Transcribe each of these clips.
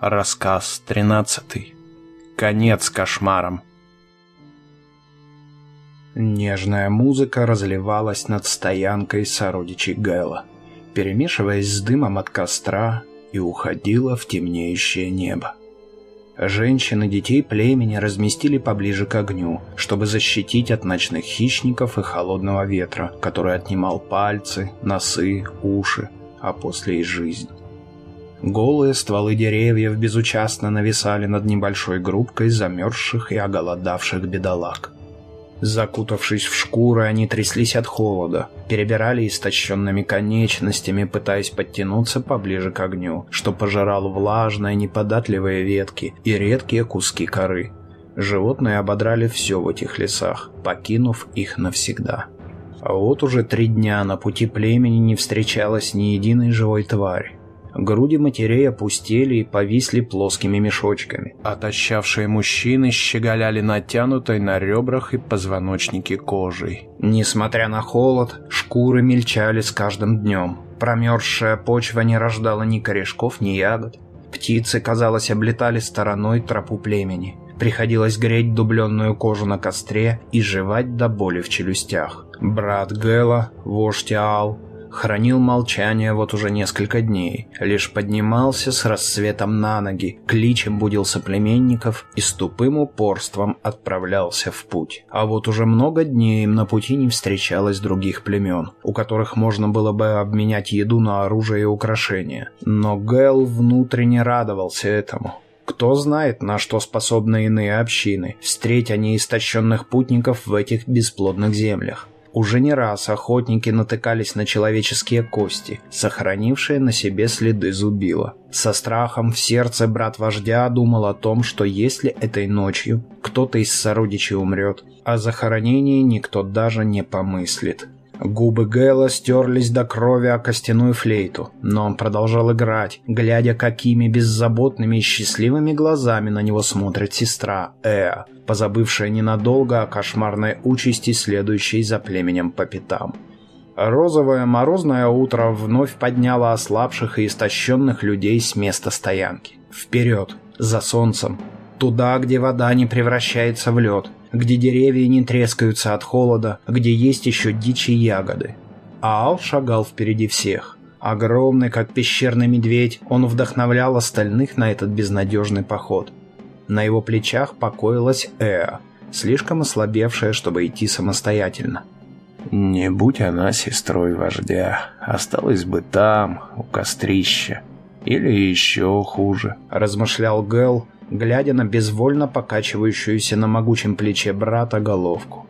Рассказ тринадцатый. Конец кошмарам. Нежная музыка разливалась над стоянкой сородичей Гэла, перемешиваясь с дымом от костра и уходила в темнеющее небо. Женщин и детей племени разместили поближе к огню, чтобы защитить от ночных хищников и холодного ветра, который отнимал пальцы, носы, уши, а после и жизнь. Голые стволы деревьев безучастно нависали над небольшой группкой замерзших и оголодавших бедолаг. Закутавшись в шкуры, они тряслись от холода, перебирали истощенными конечностями, пытаясь подтянуться поближе к огню, что пожирал влажные, неподатливые ветки и редкие куски коры. Животные ободрали все в этих лесах, покинув их навсегда. А вот уже три дня на пути племени не встречалось ни единой живой твари. Груди матерей опустели и повисли плоскими мешочками. Отощавшие мужчины щеголяли натянутой на ребрах и позвоночнике кожей. Несмотря на холод, шкуры мельчали с каждым днем. Промерзшая почва не рождала ни корешков, ни ягод. Птицы, казалось, облетали стороной тропу племени. Приходилось греть дубленную кожу на костре и жевать до боли в челюстях. Брат Гэла, вождь Аал, хранил молчание вот уже несколько дней, лишь поднимался с рассветом на ноги, кличем будил соплеменников и с тупым упорством отправлялся в путь. А вот уже много дней им на пути не встречалось других племен, у которых можно было бы обменять еду на оружие и украшения. Но Гэл внутренне радовался этому. Кто знает, на что способны иные общины, встреть они истощенных путников в этих бесплодных землях. Уже не раз охотники натыкались на человеческие кости, сохранившие на себе следы зубила. Со страхом в сердце брат вождя думал о том, что если этой ночью кто-то из сородичей умрет, о захоронении никто даже не помыслит. Губы Гэла стерлись до крови о костяную флейту, но он продолжал играть, глядя, какими беззаботными и счастливыми глазами на него смотрит сестра Эа, позабывшая ненадолго о кошмарной участи, следующей за племенем по пятам. Розовое морозное утро вновь подняло ослабших и истощенных людей с места стоянки. Вперед, за солнцем, туда, где вода не превращается в лед, где деревья не трескаются от холода, где есть еще дичи ягоды. А Ал шагал впереди всех. Огромный, как пещерный медведь, он вдохновлял остальных на этот безнадежный поход. На его плечах покоилась Эа, слишком ослабевшая, чтобы идти самостоятельно. Не будь она сестрой вождя, осталась бы там, у кострища. Или еще хуже, размышлял Гэл, глядя на безвольно покачивающуюся на могучем плече брата головку.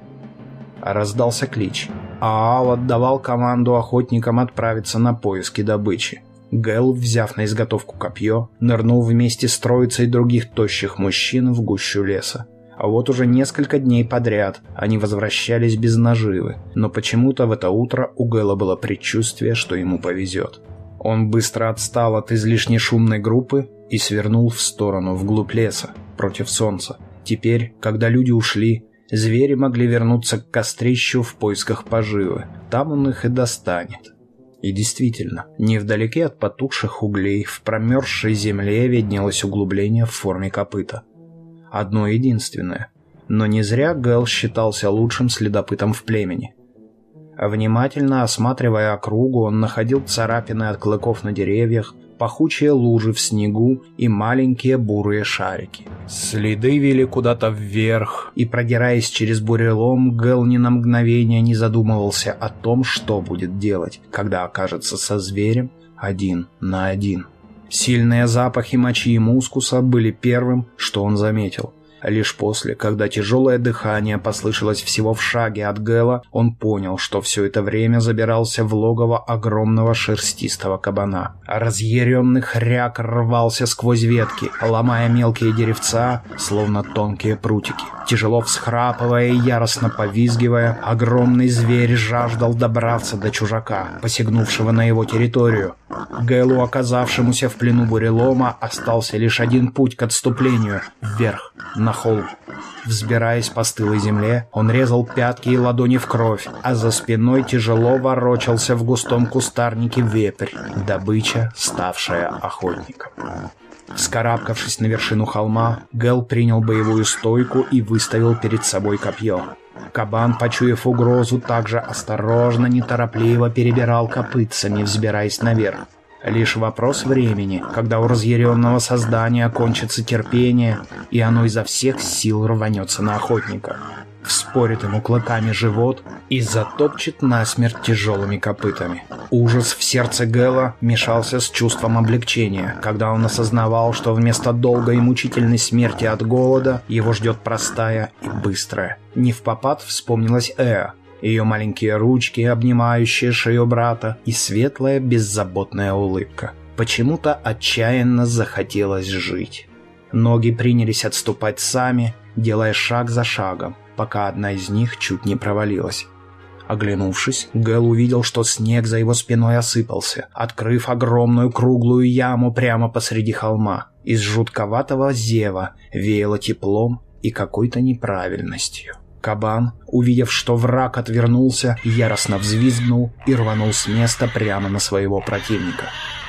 Раздался клич, Аал отдавал команду охотникам отправиться на поиски добычи. Гэл, взяв на изготовку копье, нырнул вместе с троицей других тощих мужчин в гущу леса. А вот уже несколько дней подряд они возвращались без наживы, но почему-то в это утро у Гэла было предчувствие, что ему повезет. Он быстро отстал от излишне шумной группы и свернул в сторону, вглубь леса, против солнца. Теперь, когда люди ушли, звери могли вернуться к кострищу в поисках поживы. Там он их и достанет. И действительно, невдалеке от потухших углей в промерзшей земле виднелось углубление в форме копыта. Одно единственное. Но не зря Гэл считался лучшим следопытом в племени. Внимательно осматривая округу, он находил царапины от клыков на деревьях, пахучие лужи в снегу и маленькие бурые шарики. Следы вели куда-то вверх, и, продираясь через бурелом, Гэл ни на мгновение не задумывался о том, что будет делать, когда окажется со зверем один на один. Сильные запахи мочи и мускуса были первым, что он заметил – Лишь после, когда тяжелое дыхание послышалось всего в шаге от Гэла, он понял, что все это время забирался в логово огромного шерстистого кабана. Разъяренный хряк рвался сквозь ветки, ломая мелкие деревца, словно тонкие прутики. Тяжело всхрапывая и яростно повизгивая, огромный зверь жаждал добраться до чужака, посягнувшего на его территорию. Гэлу, оказавшемуся в плену бурелома, остался лишь один путь к отступлению — вверх, на холм. Взбираясь по стылой земле, он резал пятки и ладони в кровь, а за спиной тяжело ворочался в густом кустарнике вепрь, добыча, ставшая охотником. Вскарабкавшись на вершину холма, Гел принял боевую стойку и выставил перед собой копье. Кабан, почуяв угрозу, также осторожно, неторопливо перебирал копытцами, взбираясь наверх. Лишь вопрос времени, когда у разъяренного создания кончится терпение, и оно изо всех сил рванется на охотника. Вспорит ему клыками живот и затопчет насмерть тяжелыми копытами. Ужас в сердце Гэла мешался с чувством облегчения, когда он осознавал, что вместо долгой и мучительной смерти от голода его ждет простая и быстрая. Не в попад вспомнилась Эа, ее маленькие ручки, обнимающие шею брата, и светлая беззаботная улыбка. Почему-то отчаянно захотелось жить. Ноги принялись отступать сами, делая шаг за шагом, пока одна из них чуть не провалилась. Оглянувшись, Гэл увидел, что снег за его спиной осыпался, открыв огромную круглую яму прямо посреди холма. Из жутковатого зева веяло теплом и какой-то неправильностью. Кабан, увидев, что враг отвернулся, яростно взвизгнул и рванул с места прямо на своего противника.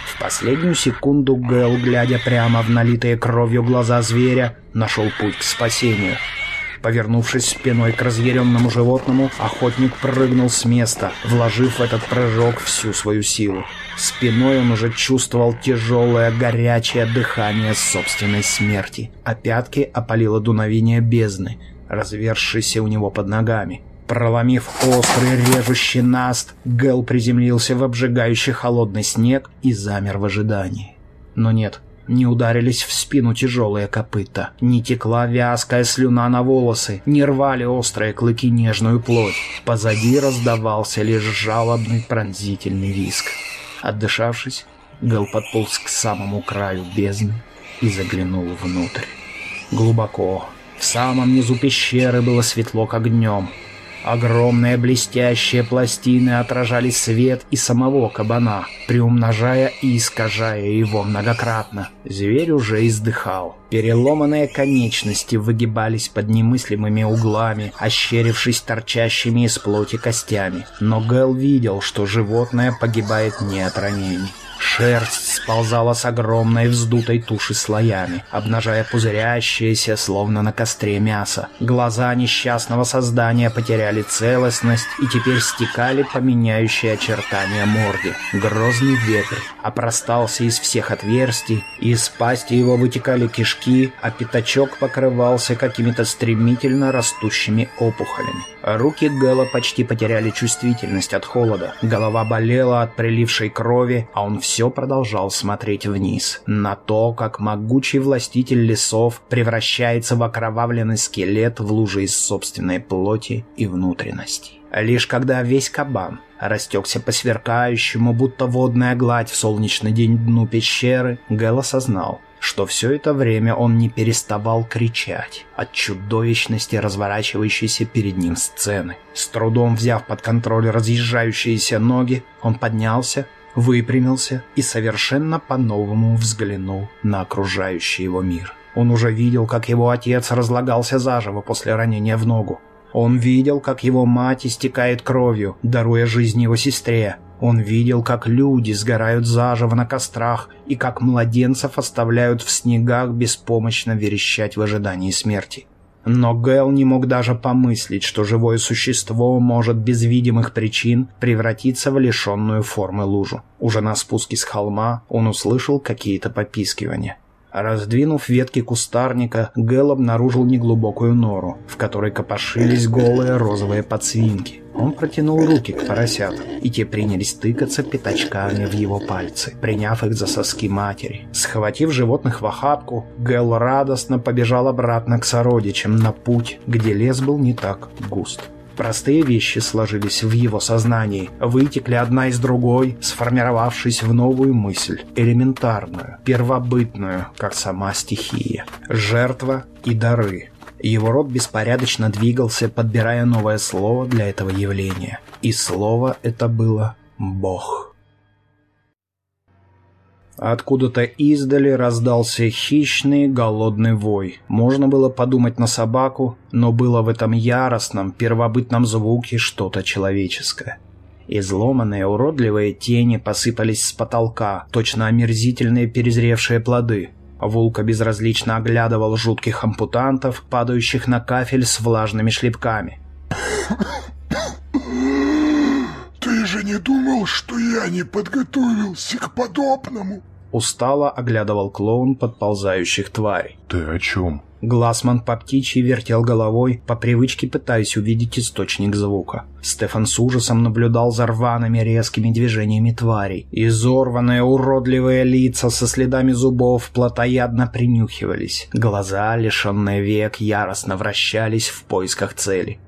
В последнюю секунду Гэл, глядя прямо в налитые кровью глаза зверя, нашел путь к спасению. Повернувшись спиной к разъяренному животному, охотник прыгнул с места, вложив в этот прыжок всю свою силу. Спиной он уже чувствовал тяжелое горячее дыхание собственной смерти, а пятки опалило дуновение бездны — развершийся у него под ногами. Проломив острый режущий наст, Гэл приземлился в обжигающий холодный снег и замер в ожидании. Но нет, не ударились в спину тяжелые копыта, не текла вязкая слюна на волосы, не рвали острые клыки нежную плоть. Позади раздавался лишь жалобный пронзительный виск. Отдышавшись, Гэл подполз к самому краю бездны и заглянул внутрь. Глубоко, в самом низу пещеры было светло как днем. Огромные блестящие пластины отражали свет и самого кабана, приумножая и искажая его многократно. Зверь уже издыхал. Переломанные конечности выгибались под немыслимыми углами, ощерившись торчащими из плоти костями. Но Гэл видел, что животное погибает не от ранений. Шерсть сползала с огромной вздутой туши слоями, обнажая пузырящееся, словно на костре мясо. Глаза несчастного создания потеряли целостность и теперь стекали по меняющей очертания морде. Грозный ветер опростался из всех отверстий, из пасти его вытекали кишки, а пятачок покрывался какими-то стремительно растущими опухолями. Руки Гэла почти потеряли чувствительность от холода. Голова болела от прилившей крови, а он все продолжал смотреть вниз. На то, как могучий властитель лесов превращается в окровавленный скелет в луже из собственной плоти и внутренности. Лишь когда весь кабан растекся по сверкающему, будто водная гладь в солнечный день дну пещеры, Гэл осознал, что все это время он не переставал кричать от чудовищности разворачивающейся перед ним сцены. С трудом взяв под контроль разъезжающиеся ноги, он поднялся, выпрямился и совершенно по-новому взглянул на окружающий его мир. Он уже видел, как его отец разлагался заживо после ранения в ногу. Он видел, как его мать истекает кровью, даруя жизнь его сестре. Он видел, как люди сгорают заживо на кострах и как младенцев оставляют в снегах беспомощно верещать в ожидании смерти. Но Гэл не мог даже помыслить, что живое существо может без видимых причин превратиться в лишенную формы лужу. Уже на спуске с холма он услышал какие-то попискивания. Раздвинув ветки кустарника, Гэл обнаружил неглубокую нору, в которой копошились голые розовые подсвинки. Он протянул руки к поросятам, и те принялись тыкаться пятачками в его пальцы, приняв их за соски матери. Схватив животных в охапку, Гэл радостно побежал обратно к сородичам на путь, где лес был не так густ. Простые вещи сложились в его сознании, вытекли одна из другой, сформировавшись в новую мысль, элементарную, первобытную, как сама стихия. Жертва и дары. Его рот беспорядочно двигался, подбирая новое слово для этого явления. И слово это было «Бог». Откуда-то издали раздался хищный голодный вой. Можно было подумать на собаку, но было в этом яростном, первобытном звуке что-то человеческое. Изломанные уродливые тени посыпались с потолка, точно омерзительные перезревшие плоды. Вулка безразлично оглядывал жутких ампутантов, падающих на кафель с влажными шлепками. «Ты же не думал, что я не подготовился к подобному?» Устало оглядывал клоун подползающих тварей. «Ты о чем?» Глассман по птичьи вертел головой, по привычке пытаясь увидеть источник звука. Стефан с ужасом наблюдал за рваными резкими движениями тварей. Изорванные уродливые лица со следами зубов плотоядно принюхивались. Глаза, лишенные век, яростно вращались в поисках цели.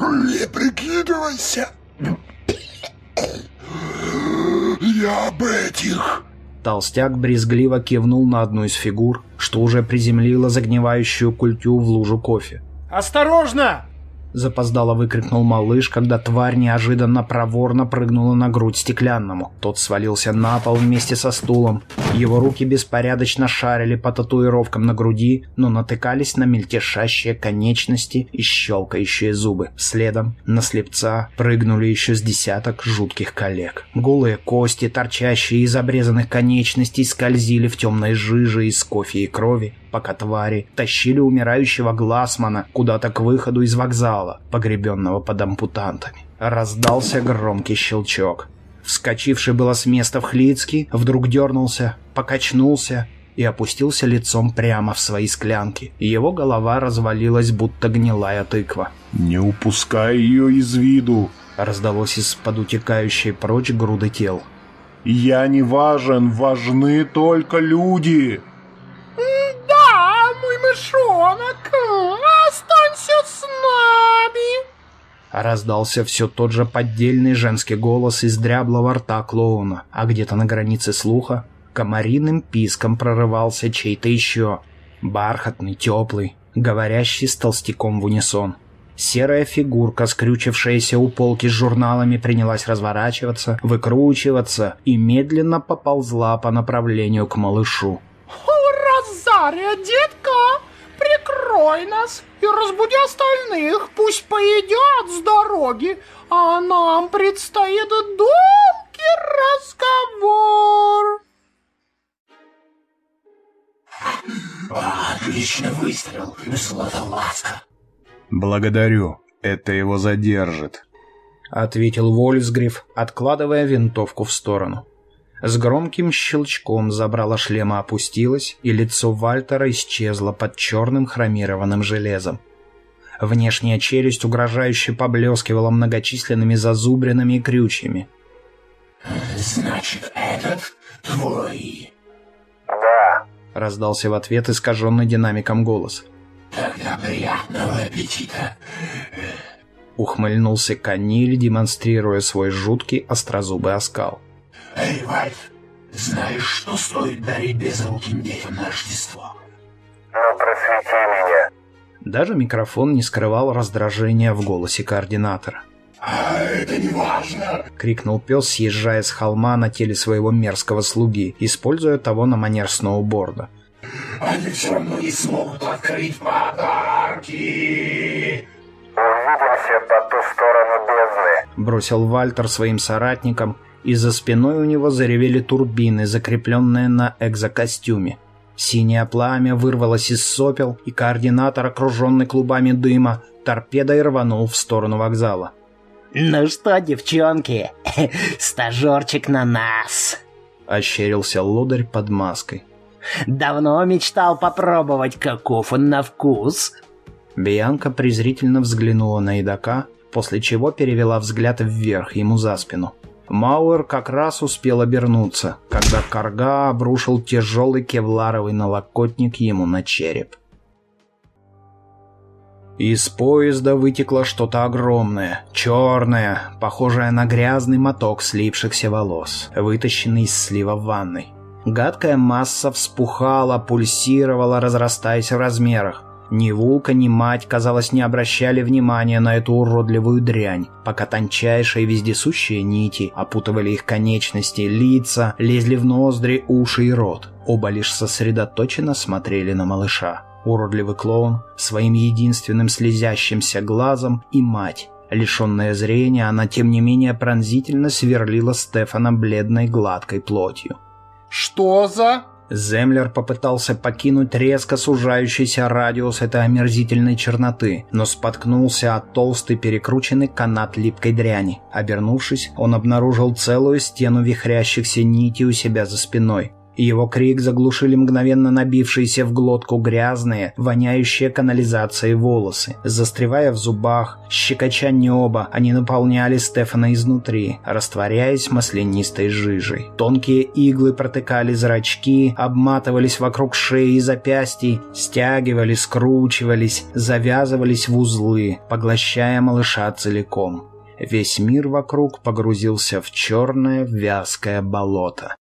«Не прикидывайся! Я об этих Толстяк брезгливо кивнул на одну из фигур, что уже приземлила загнивающую культю в лужу кофе. «Осторожно!» Запоздало выкрикнул малыш, когда тварь неожиданно проворно прыгнула на грудь стеклянному. Тот свалился на пол вместе со стулом. Его руки беспорядочно шарили по татуировкам на груди, но натыкались на мельтешащие конечности и щелкающие зубы. Следом на слепца прыгнули еще с десяток жутких коллег. Голые кости, торчащие из обрезанных конечностей, скользили в темной жиже из кофе и крови, пока твари тащили умирающего Глассмана куда-то к выходу из вокзала, погребенного под ампутантами. Раздался громкий щелчок. Вскочивший было с места в Хлицкий, вдруг дернулся, покачнулся и опустился лицом прямо в свои склянки. Его голова развалилась, будто гнилая тыква. «Не упускай ее из виду!» Раздалось из-под утекающей прочь груды тел. «Я не важен, важны только люди!» Мышонок, останься с нами!» Раздался все тот же поддельный женский голос из дряблого рта клоуна, а где-то на границе слуха комариным писком прорывался чей-то еще. Бархатный, теплый, говорящий с толстяком в унисон. Серая фигурка, скрючившаяся у полки с журналами, принялась разворачиваться, выкручиваться и медленно поползла по направлению к малышу. «Розария, детка, прикрой нас и разбуди остальных, пусть поедят с дороги, а нам предстоит долгий разговор». Отличный выстрел, Златовласка. Благодарю, это его задержит. Ответил Вольсгриф, откладывая винтовку в сторону. С громким щелчком забрало шлема опустилось, и лицо Вальтера исчезло под черным хромированным железом. Внешняя челюсть угрожающе поблескивала многочисленными зазубринами и крючьями. «Значит, этот твой?» «Да», — раздался в ответ искаженный динамиком голос. «Тогда приятного аппетита!» Ухмыльнулся Каниль, демонстрируя свой жуткий острозубый оскал. Эй, Вальт, знаешь, что стоит дарить безруким детям на Рождество? Ну, просвети меня. Даже микрофон не скрывал раздражения в голосе координатора. «А это не важно!» — крикнул пес, съезжая с холма на теле своего мерзкого слуги, используя того на манер сноуборда. «Они все равно не смогут открыть подарки!» «Увидимся по ту сторону бездны!» — бросил Вальтер своим соратникам, и за спиной у него заревели турбины, закрепленные на экзокостюме. Синее пламя вырвалось из сопел, и координатор, окруженный клубами дыма, торпедой рванул в сторону вокзала. «Ну что, девчонки, стажерчик на нас!» — ощерился лодырь под маской. «Давно мечтал попробовать, каков он на вкус!» Бианка презрительно взглянула на едока, после чего перевела взгляд вверх ему за спину. Мауэр как раз успел обернуться, когда Карга обрушил тяжелый кевларовый налокотник ему на череп. Из поезда вытекло что-то огромное, черное, похожее на грязный моток слипшихся волос, вытащенный из слива ванной. Гадкая масса вспухала, пульсировала, разрастаясь в размерах. Ни Вулка, ни мать, казалось, не обращали внимания на эту уродливую дрянь, пока тончайшие вездесущие нити опутывали их конечности, лица, лезли в ноздри, уши и рот. Оба лишь сосредоточенно смотрели на малыша. Уродливый клоун своим единственным слезящимся глазом и мать. Лишенная зрения, она тем не менее пронзительно сверлила Стефана бледной гладкой плотью. Что за...» Землер попытался покинуть резко сужающийся радиус этой омерзительной черноты, но споткнулся от толстый перекрученный канат липкой дряни. Обернувшись, он обнаружил целую стену вихрящихся нитей у себя за спиной. Его крик заглушили мгновенно набившиеся в глотку грязные, воняющие канализацией волосы. Застревая в зубах, щекоча небо, они наполняли Стефана изнутри, растворяясь маслянистой жижей. Тонкие иглы протыкали зрачки, обматывались вокруг шеи и запястий, стягивали, скручивались, завязывались в узлы, поглощая малыша целиком. Весь мир вокруг погрузился в черное вязкое болото.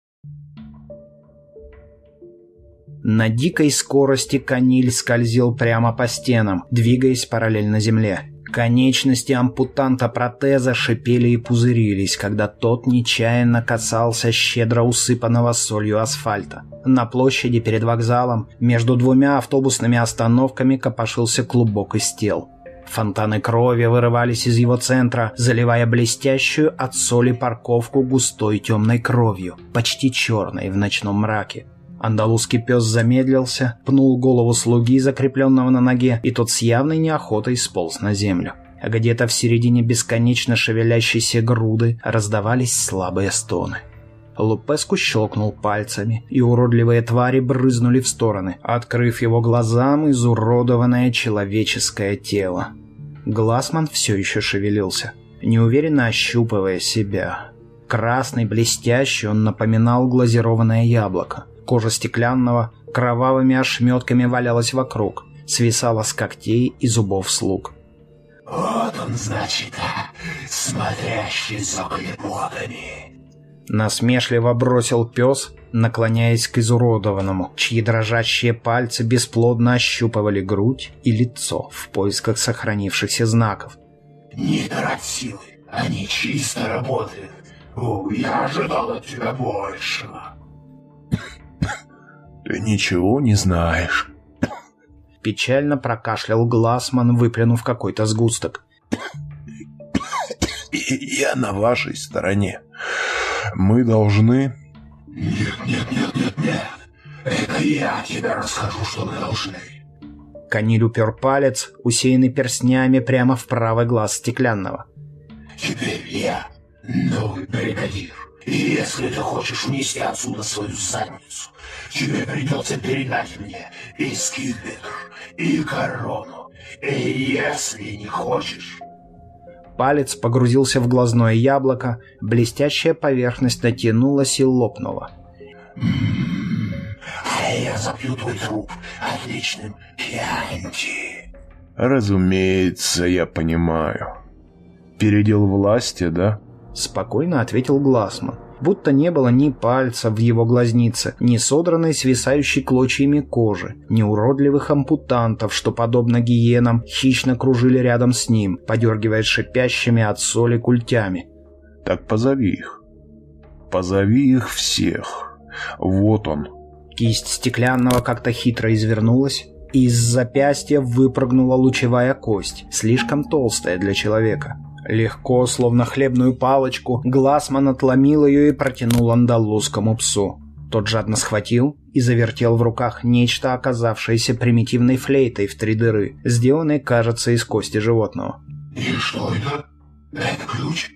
На дикой скорости каниль скользил прямо по стенам, двигаясь параллельно земле. Конечности ампутанта протеза шипели и пузырились, когда тот нечаянно касался щедро усыпанного солью асфальта. На площади перед вокзалом между двумя автобусными остановками копошился клубок из тел. Фонтаны крови вырывались из его центра, заливая блестящую от соли парковку густой темной кровью, почти черной в ночном мраке. Андалузский пес замедлился, пнул голову слуги, закрепленного на ноге, и тот с явной неохотой сполз на землю. А где-то в середине бесконечно шевелящейся груды раздавались слабые стоны. Лупеску щелкнул пальцами, и уродливые твари брызнули в стороны, открыв его глазам изуродованное человеческое тело. Глазман все еще шевелился, неуверенно ощупывая себя. Красный, блестящий, он напоминал глазированное яблоко. Кожа стеклянного кровавыми ошметками валялась вокруг, свисала с когтей и зубов слуг. «Вот он, значит, смотрящий за клепотами!» Насмешливо бросил пес, наклоняясь к изуродованному, чьи дрожащие пальцы бесплодно ощупывали грудь и лицо в поисках сохранившихся знаков. «Не трать силы, они чисто работают. О, я ожидал от тебя большего!» Ты ничего не знаешь. Печально прокашлял Глассман, выплюнув какой-то сгусток. Я на вашей стороне. Мы должны... Нет, нет, нет, нет, нет. Это я тебе расскажу, что мы должны. Каниль упер палец, усеянный перстнями, прямо в правый глаз стеклянного. Теперь я новый бригадир. И если ты хочешь унести отсюда свою задницу, тебе придется передать мне и скипетр, и корону. И если не хочешь... Палец погрузился в глазное яблоко, блестящая поверхность натянулась и лопнула. А я запью твой труп отличным кьянти. Разумеется, я понимаю. Передел власти, да? Спокойно ответил Глассман, будто не было ни пальца в его глазнице, ни содранной свисающей клочьями кожи, ни уродливых ампутантов, что, подобно гиенам, хищно кружили рядом с ним, подергивая шипящими от соли культями. Так позови их. Позови их всех. Вот он. Кисть стеклянного как-то хитро извернулась, и из запястья выпрыгнула лучевая кость, слишком толстая для человека. Легко, словно хлебную палочку, Глассман отломил ее и протянул андалузскому псу. Тот жадно схватил и завертел в руках нечто, оказавшееся примитивной флейтой в три дыры, сделанной, кажется, из кости животного. И что это? Это ключ?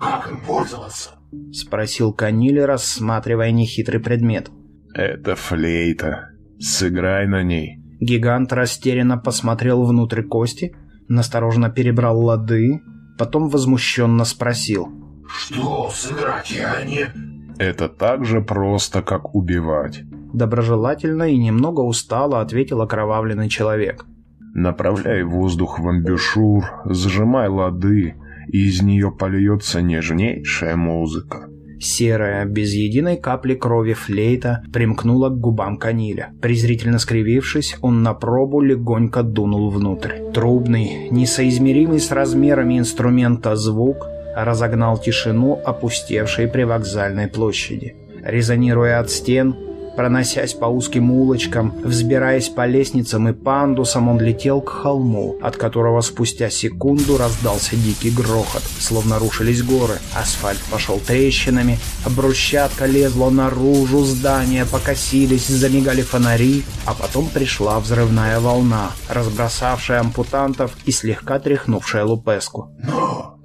Как им пользоваться? — спросил Канили, рассматривая нехитрый предмет. Это флейта. Сыграй на ней. Гигант растерянно посмотрел внутрь кости, настороженно перебрал лады, потом возмущенно спросил. Что сыграть я не... Это так же просто, как убивать. Доброжелательно и немного устало ответил окровавленный человек. Направляй воздух в амбушюр, сжимай лады, и из нее польется нежнейшая музыка. Серая, без единой капли крови флейта примкнула к губам Каниля. Презрительно скривившись, он на пробу легонько дунул внутрь. Трубный, несоизмеримый с размерами инструмента звук разогнал тишину, опустевшей при вокзальной площади. Резонируя от стен, Проносясь по узким улочкам, взбираясь по лестницам и пандусам, он летел к холму, от которого спустя секунду раздался дикий грохот, словно рушились горы. Асфальт пошел трещинами, брусчатка лезла наружу, здания покосились, замигали фонари, а потом пришла взрывная волна, разбросавшая ампутантов и слегка тряхнувшая Лупеску. Ну,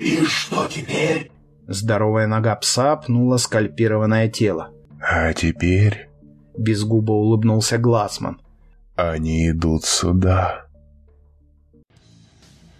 и что теперь? Здоровая нога пса пнула скальпированное тело. А теперь Безгубо улыбнулся Глассман. они идут сюда.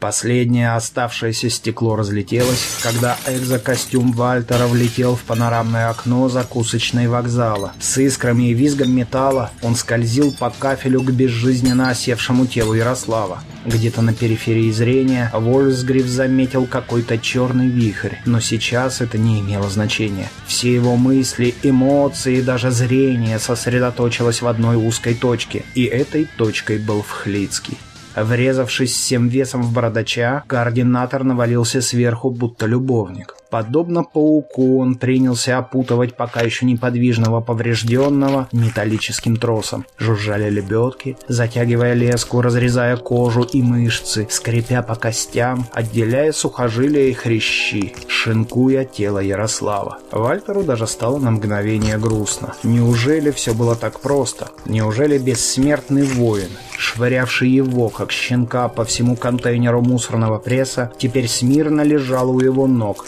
Последнее оставшееся стекло разлетелось, когда экзокостюм Вальтера влетел в панорамное окно закусочной вокзала. С искрами и визгом металла он скользил по кафелю к безжизненно осевшему телу Ярослава. Где-то на периферии зрения Вольсгриф заметил какой-то черный вихрь, но сейчас это не имело значения. Все его мысли, эмоции и даже зрение сосредоточилось в одной узкой точке, и этой точкой был Вхлицкий. Врезавшись всем весом в бородача, координатор навалился сверху, будто любовник. Подобно пауку, он принялся опутывать пока еще неподвижного поврежденного металлическим тросом. Жужжали лебедки, затягивая леску, разрезая кожу и мышцы, скрипя по костям, отделяя сухожилия и хрящи, шинкуя тело Ярослава. Вальтеру даже стало на мгновение грустно. Неужели все было так просто? Неужели бессмертный воин, швырявший его, как щенка, по всему контейнеру мусорного пресса, теперь смирно лежал у его ног,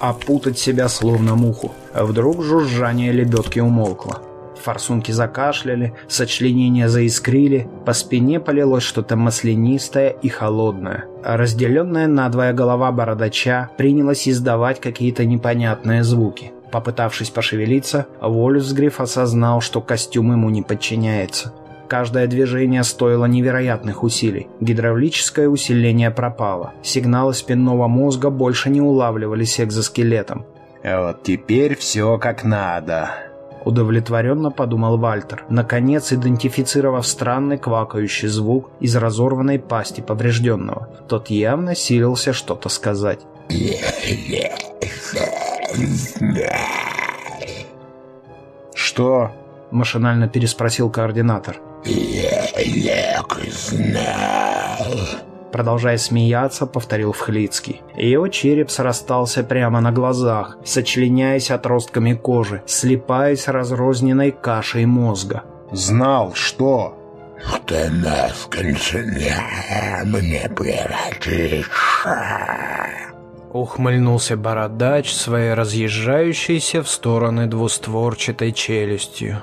опутать себя словно муху. Вдруг жужжание лебедки умолкло. Форсунки закашляли, сочленения заискрили, по спине полилось что-то маслянистое и холодное. А разделенная надвое голова бородача принялась издавать какие-то непонятные звуки. Попытавшись пошевелиться, Вольфсгриф осознал, что костюм ему не подчиняется. Каждое движение стоило невероятных усилий. Гидравлическое усиление пропало. Сигналы спинного мозга больше не улавливались экзоскелетом. Вот теперь все как надо. Удовлетворенно подумал Вальтер, наконец идентифицировав странный квакающий звук из разорванной пасти поврежденного. Тот явно силился что-то сказать. «Что?» – машинально переспросил координатор. Продолжая смеяться, повторил Вхлицкий. Его череп срастался прямо на глазах, сочленяясь отростками кожи, слипаясь разрозненной кашей мозга. Знал, что? Что нас мне принадлежит. Ухмыльнулся бородач своей разъезжающейся в стороны двустворчатой челюстью.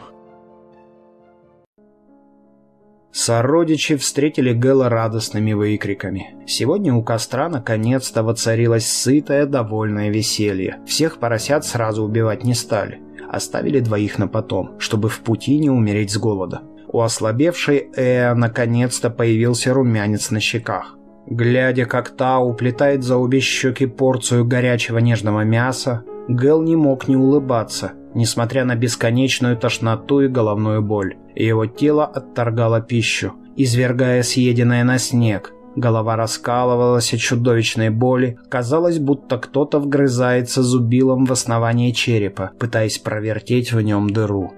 Сородичи встретили Гэла радостными выкриками. Сегодня у костра наконец-то воцарилось сытое, довольное веселье. Всех поросят сразу убивать не стали. Оставили двоих на потом, чтобы в пути не умереть с голода. У ослабевшей Эа наконец-то появился румянец на щеках. Глядя, как та уплетает за обе щеки порцию горячего нежного мяса, Гэл не мог не улыбаться, несмотря на бесконечную тошноту и головную боль. Его тело отторгало пищу, извергая съеденное на снег. Голова раскалывалась от чудовищной боли. Казалось, будто кто-то вгрызается зубилом в основание черепа, пытаясь провертеть в нем дыру.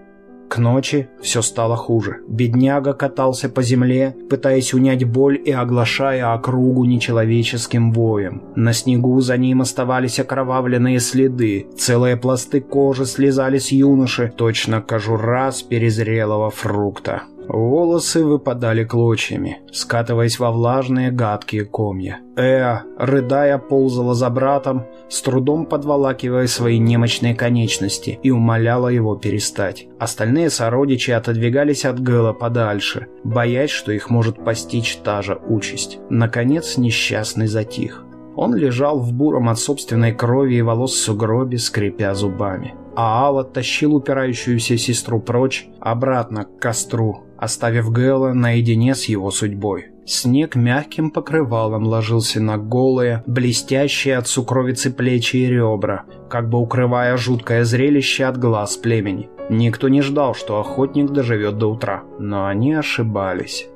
К ночи все стало хуже. Бедняга катался по земле, пытаясь унять боль и оглашая округу нечеловеческим воем. На снегу за ним оставались окровавленные следы. Целые пласты кожи слезали с юноши, точно кожура с перезрелого фрукта. Волосы выпадали клочьями, скатываясь во влажные гадкие комья. Эа, рыдая, ползала за братом, с трудом подволакивая свои немощные конечности и умоляла его перестать. Остальные сородичи отодвигались от Гэла подальше, боясь, что их может постичь та же участь. Наконец несчастный затих. Он лежал в буром от собственной крови и волос сугробе, скрипя зубами. А Алла тащил упирающуюся сестру прочь, обратно к костру, оставив Гэла наедине с его судьбой. Снег мягким покрывалом ложился на голые, блестящие от сукровицы плечи и ребра, как бы укрывая жуткое зрелище от глаз племени. Никто не ждал, что охотник доживет до утра, но они ошибались.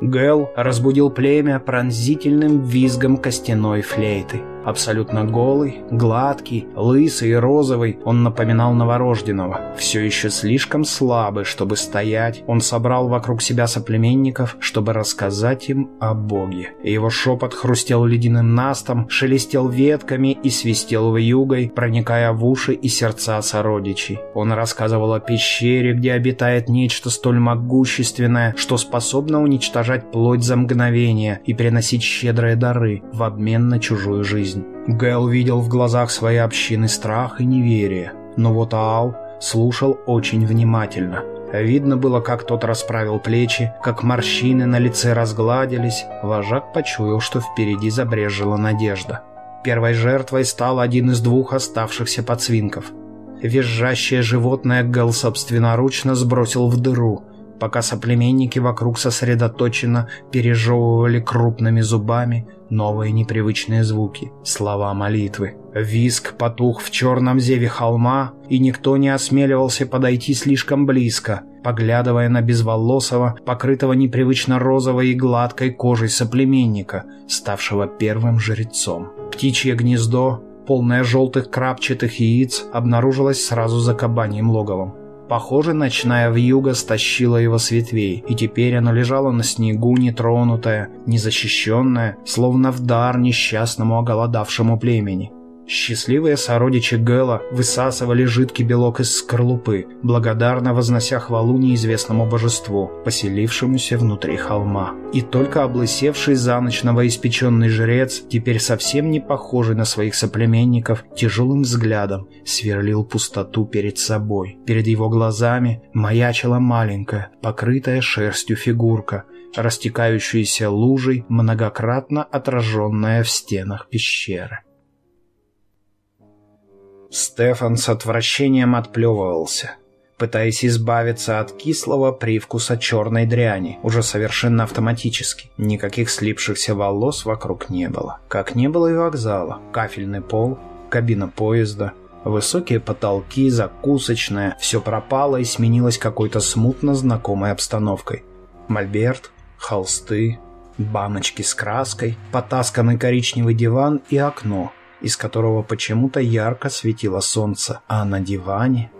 Гэл разбудил племя пронзительным визгом костяной флейты. Абсолютно голый, гладкий, лысый и розовый, он напоминал новорожденного. Все еще слишком слабый, чтобы стоять, он собрал вокруг себя соплеменников, чтобы рассказать им о Боге. Его шепот хрустел ледяным настом, шелестел ветками и свистел вьюгой, проникая в уши и сердца сородичей. Он рассказывал о пещере, где обитает нечто столь могущественное, что способно уничтожать плоть за мгновение и приносить щедрые дары в обмен на чужую жизнь. Гэл видел в глазах своей общины страх и неверие, но вот Аал слушал очень внимательно. Видно было, как тот расправил плечи, как морщины на лице разгладились. Вожак почуял, что впереди забрежила надежда. Первой жертвой стал один из двух оставшихся подсвинков. Визжащее животное Гэл собственноручно сбросил в дыру, пока соплеменники вокруг сосредоточенно пережевывали крупными зубами новые непривычные звуки, слова молитвы. Виск потух в черном зеве холма, и никто не осмеливался подойти слишком близко, поглядывая на безволосого, покрытого непривычно розовой и гладкой кожей соплеменника, ставшего первым жрецом. Птичье гнездо, полное желтых крапчатых яиц, обнаружилось сразу за кабаньим логовом. Похоже, ночная вьюга стащила его с ветвей, и теперь оно лежало на снегу нетронутое, незащищенное, словно в дар несчастному оголодавшему племени. Счастливые сородичи Гэла высасывали жидкий белок из скорлупы, благодарно вознося хвалу неизвестному божеству, поселившемуся внутри холма. И только облысевший за ночь новоиспеченный жрец, теперь совсем не похожий на своих соплеменников, тяжелым взглядом сверлил пустоту перед собой. Перед его глазами маячила маленькая, покрытая шерстью фигурка, растекающаяся лужей, многократно отраженная в стенах пещеры. Стефан с отвращением отплевывался, пытаясь избавиться от кислого привкуса черной дряни, уже совершенно автоматически. Никаких слипшихся волос вокруг не было. Как не было и вокзала. Кафельный пол, кабина поезда, высокие потолки, закусочная. Все пропало и сменилось какой-то смутно знакомой обстановкой. Мольберт, холсты, баночки с краской, потасканный коричневый диван и окно, из которого почему-то ярко светило солнце, а на диване...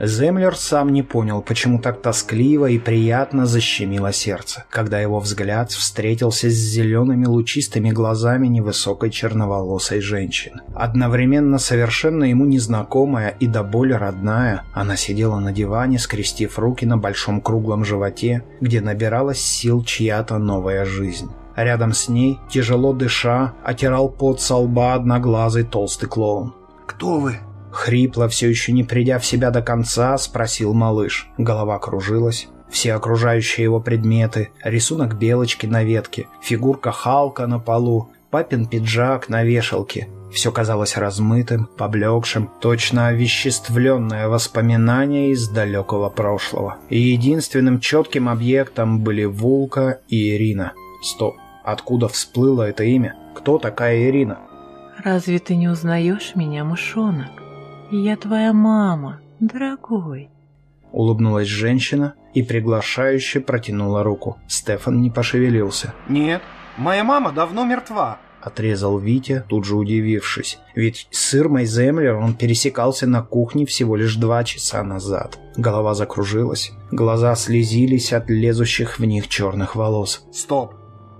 Землер сам не понял, почему так тоскливо и приятно защемило сердце, когда его взгляд встретился с зелеными лучистыми глазами невысокой черноволосой женщины. Одновременно совершенно ему незнакомая и до боли родная, она сидела на диване, скрестив руки на большом круглом животе, где набиралась сил чья-то новая жизнь. Рядом с ней, тяжело дыша, отирал пот со лба одноглазый толстый клоун. «Кто вы?» Хрипло, все еще не придя в себя до конца, спросил малыш. Голова кружилась. Все окружающие его предметы, рисунок белочки на ветке, фигурка Халка на полу, папин пиджак на вешалке. Все казалось размытым, поблекшим, точно овеществленное воспоминание из далекого прошлого. И единственным четким объектом были Вулка и Ирина. Стоп. Откуда всплыло это имя? Кто такая Ирина? Разве ты не узнаешь меня, мышонок? Я твоя мама, дорогой. Улыбнулась женщина и приглашающе протянула руку. Стефан не пошевелился. Нет, моя мама давно мертва. Отрезал Витя, тут же удивившись. Ведь с Ирмой Землер он пересекался на кухне всего лишь два часа назад. Голова закружилась, глаза слезились от лезущих в них черных волос. Стоп,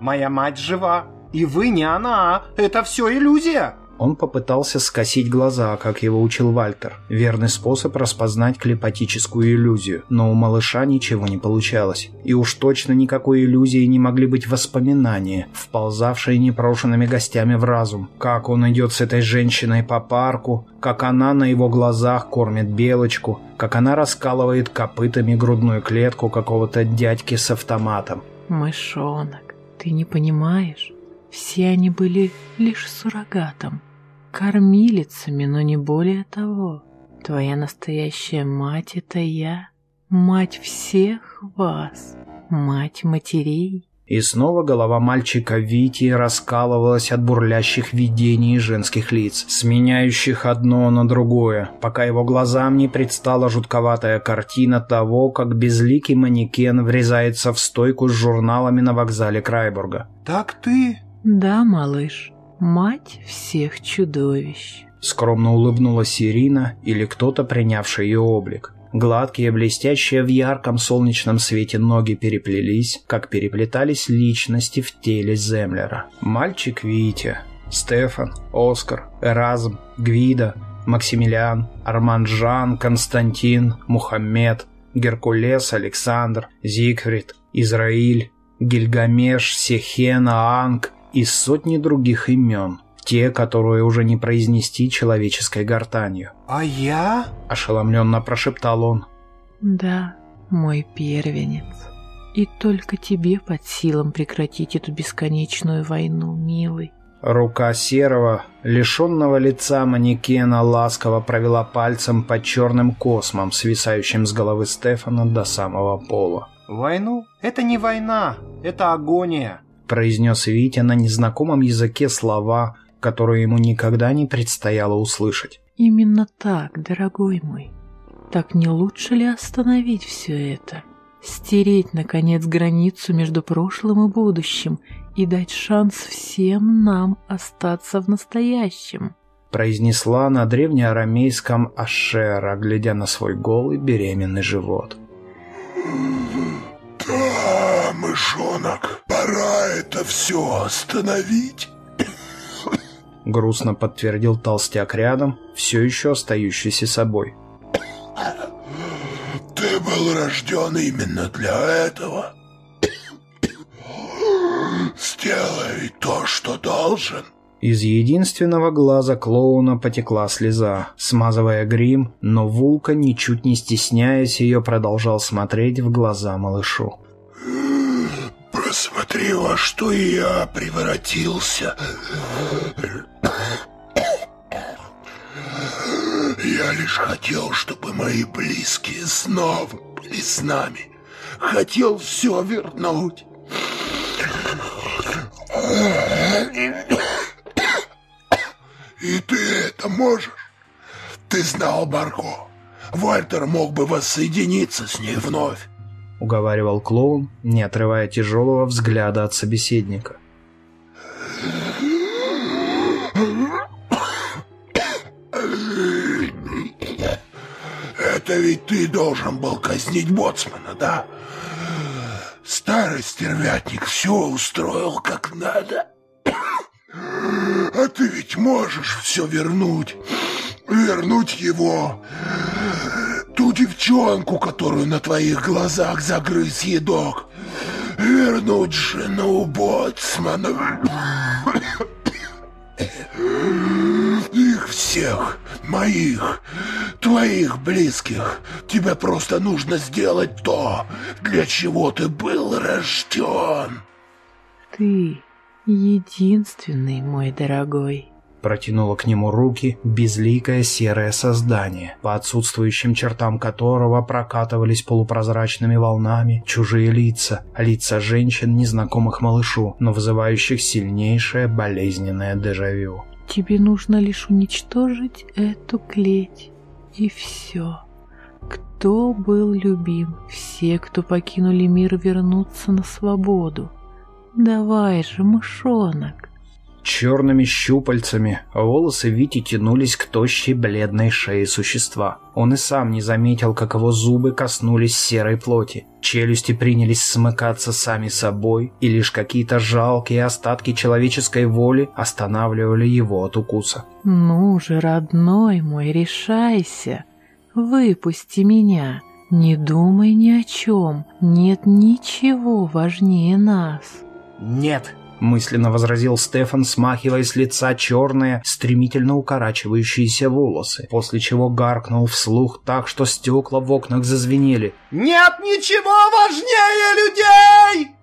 Моя мать жива. И вы не она. Это все иллюзия. Он попытался скосить глаза, как его учил Вальтер. Верный способ распознать клепатическую иллюзию. Но у малыша ничего не получалось. И уж точно никакой иллюзии не могли быть воспоминания, вползавшие непрошенными гостями в разум. Как он идет с этой женщиной по парку, как она на его глазах кормит белочку, как она раскалывает копытами грудную клетку какого-то дядьки с автоматом. Мышонок. Ты не понимаешь? Все они были лишь суррогатом, кормилицами, но не более того. Твоя настоящая мать — это я, мать всех вас, мать матерей. И снова голова мальчика Вити раскалывалась от бурлящих видений женских лиц, сменяющих одно на другое, пока его глазам не предстала жутковатая картина того, как безликий манекен врезается в стойку с журналами на вокзале Крайбурга. «Так ты...» «Да, малыш, мать всех чудовищ. Скромно улыбнулась Ирина или кто-то, принявший ее облик. Гладкие, блестящие в ярком солнечном свете ноги переплелись, как переплетались личности в теле Землера. Мальчик Витя, Стефан, Оскар, Эразм, Гвида, Максимилиан, Арман Жан, Константин, Мухаммед, Геркулес, Александр, Зигфрид, Израиль, Гильгамеш, Сехена, Анг и сотни других имен. Те, которые уже не произнести человеческой гортанью. «А я?» – ошеломленно прошептал он. «Да, мой первенец. И только тебе под силам прекратить эту бесконечную войну, милый». Рука серого, лишенного лица манекена, ласково провела пальцем по черным космам, свисающим с головы Стефана до самого пола. «Войну? Это не война, это агония», — произнес Витя на незнакомом языке слова, которые ему никогда не предстояло услышать. «Именно так, дорогой мой. Так не лучше ли остановить все это? Стереть, наконец, границу между прошлым и будущим и дать шанс всем нам остаться в настоящем?» произнесла на древнеарамейском Ашера, глядя на свой голый беременный живот. «Да, мышонок, пора это все остановить». Грустно подтвердил толстяк рядом, все еще остающийся собой. Ты был рожден именно для этого. Сделай то, что должен. Из единственного глаза клоуна потекла слеза, смазывая грим, но Вулка, ничуть не стесняясь ее, продолжал смотреть в глаза малышу. Посмотри, во что я превратился. Я лишь хотел, чтобы мои близкие снова были с нами. Хотел все вернуть. И ты это можешь? Ты знал Барко. Вальтер мог бы воссоединиться с ней вновь. — уговаривал клоун, не отрывая тяжелого взгляда от собеседника. Это ведь ты должен был казнить боцмана, да? Старый стервятник все устроил как надо. А ты ведь можешь все вернуть. Вернуть его. Ту девчонку, которую на твоих глазах загрыз едок. Вернуть жену боцмана. Их всех, моих, твоих близких. Тебе просто нужно сделать то, для чего ты был рожден. Ты единственный, мой дорогой. Протянула к нему руки безликое серое создание, по отсутствующим чертам которого прокатывались полупрозрачными волнами чужие лица, лица женщин, незнакомых малышу, но вызывающих сильнейшее болезненное дежавю. Тебе нужно лишь уничтожить эту клеть, и все. Кто был любим? Все, кто покинули мир, вернутся на свободу. Давай же, мышонок. Черными щупальцами волосы Вити тянулись к тощей бледной шее существа. Он и сам не заметил, как его зубы коснулись серой плоти. Челюсти принялись смыкаться сами собой, и лишь какие-то жалкие остатки человеческой воли останавливали его от укуса. «Ну же, родной мой, решайся! Выпусти меня! Не думай ни о чем! Нет ничего важнее нас!» «Нет!» — мысленно возразил Стефан, смахивая с лица черные, стремительно укорачивающиеся волосы, после чего гаркнул вслух так, что стекла в окнах зазвенели. «Нет ничего важнее людей!»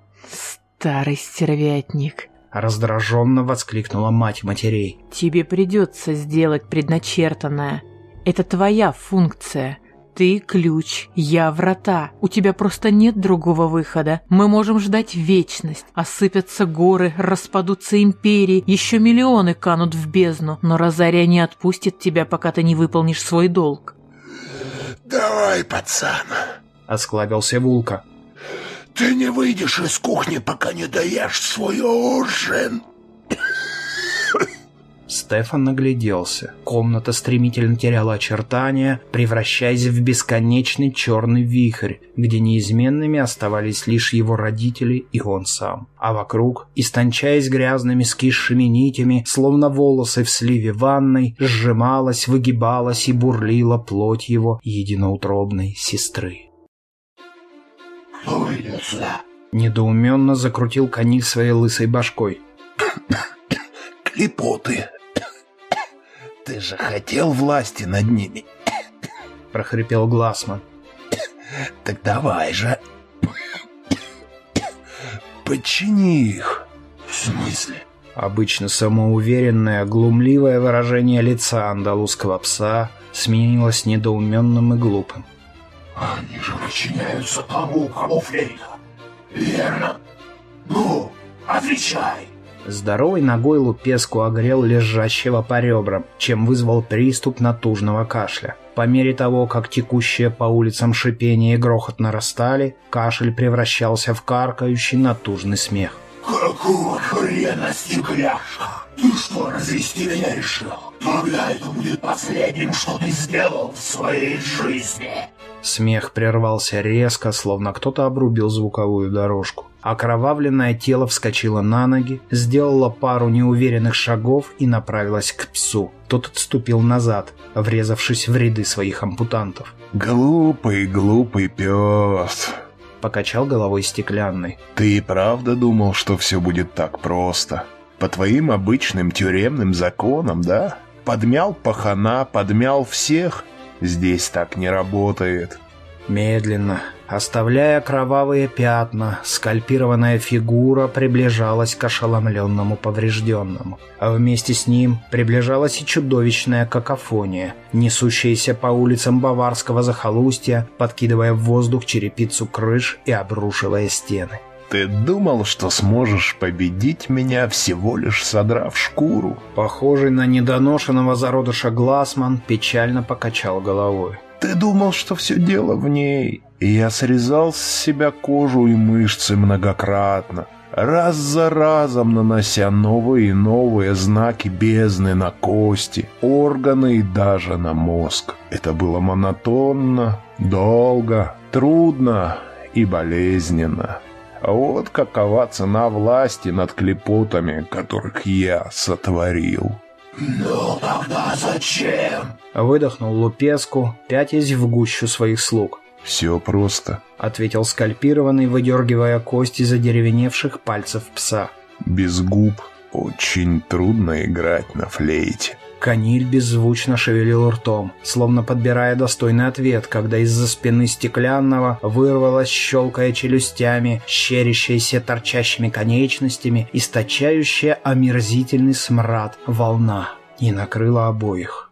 «Старый стервятник!» — раздраженно воскликнула мать матерей. «Тебе придется сделать предначертанное. Это твоя функция. Ты ключ, я врата. У тебя просто нет другого выхода. Мы можем ждать вечность. Осыпятся горы, распадутся империи, еще миллионы канут в бездну. Но Розария не отпустит тебя, пока ты не выполнишь свой долг. Давай, пацан. Осклабился Вулка. Ты не выйдешь из кухни, пока не доешь свой ужин. Стефан нагляделся. Комната стремительно теряла очертания, превращаясь в бесконечный черный вихрь, где неизменными оставались лишь его родители и он сам. А вокруг, истончаясь грязными скисшими нитями, словно волосы в сливе ванной, сжималась, выгибалась и бурлила плоть его единоутробной сестры. Сюда? Недоуменно закрутил кониль своей лысой башкой. Клепоты. Ты же хотел власти над ними. прохрипел Глассман. Так давай же. Подчини их. В смысле? Обычно самоуверенное, глумливое выражение лица андалузского пса сменилось недоуменным и глупым. Они же подчиняются тому, кому флейта. Верно? Ну, отвечай. Здоровой ногой Лупеску огрел лежащего по ребрам, чем вызвал приступ натужного кашля. По мере того, как текущие по улицам шипение и грохот нарастали, кашель превращался в каркающий натужный смех. Какого хрена, стекляшка? Ты что, развести меня решил? Тогда это будет последним, что ты сделал в своей жизни. Смех прервался резко, словно кто-то обрубил звуковую дорожку. Окровавленное тело вскочило на ноги, сделало пару неуверенных шагов и направилось к псу. Тот отступил назад, врезавшись в ряды своих ампутантов. Глупый, глупый пес. Покачал головой стеклянный. Ты и правда думал, что все будет так просто? По твоим обычным тюремным законам, да? Подмял пахана, подмял всех? Здесь так не работает. Медленно, оставляя кровавые пятна, скальпированная фигура приближалась к ошеломленному поврежденному. А вместе с ним приближалась и чудовищная какофония, несущаяся по улицам баварского захолустья, подкидывая в воздух черепицу крыш и обрушивая стены. Ты думал, что сможешь победить меня, всего лишь содрав шкуру? Похожий на недоношенного зародыша Глассман печально покачал головой. Ты думал, что все дело в ней. Я срезал с себя кожу и мышцы многократно, раз за разом нанося новые и новые знаки бездны на кости, органы и даже на мозг. Это было монотонно, долго, трудно и болезненно. А вот какова цена власти над клепотами, которых я сотворил. Ну тогда зачем? Выдохнул Лупеску, пятясь в гущу своих слуг. «Все просто», — ответил скальпированный, выдергивая кости задеревеневших пальцев пса. «Без губ очень трудно играть на флейте». Каниль беззвучно шевелил ртом, словно подбирая достойный ответ, когда из-за спины стеклянного вырвалась, щелкая челюстями, щерящаяся торчащими конечностями, источающая омерзительный смрад волна, и накрыла обоих.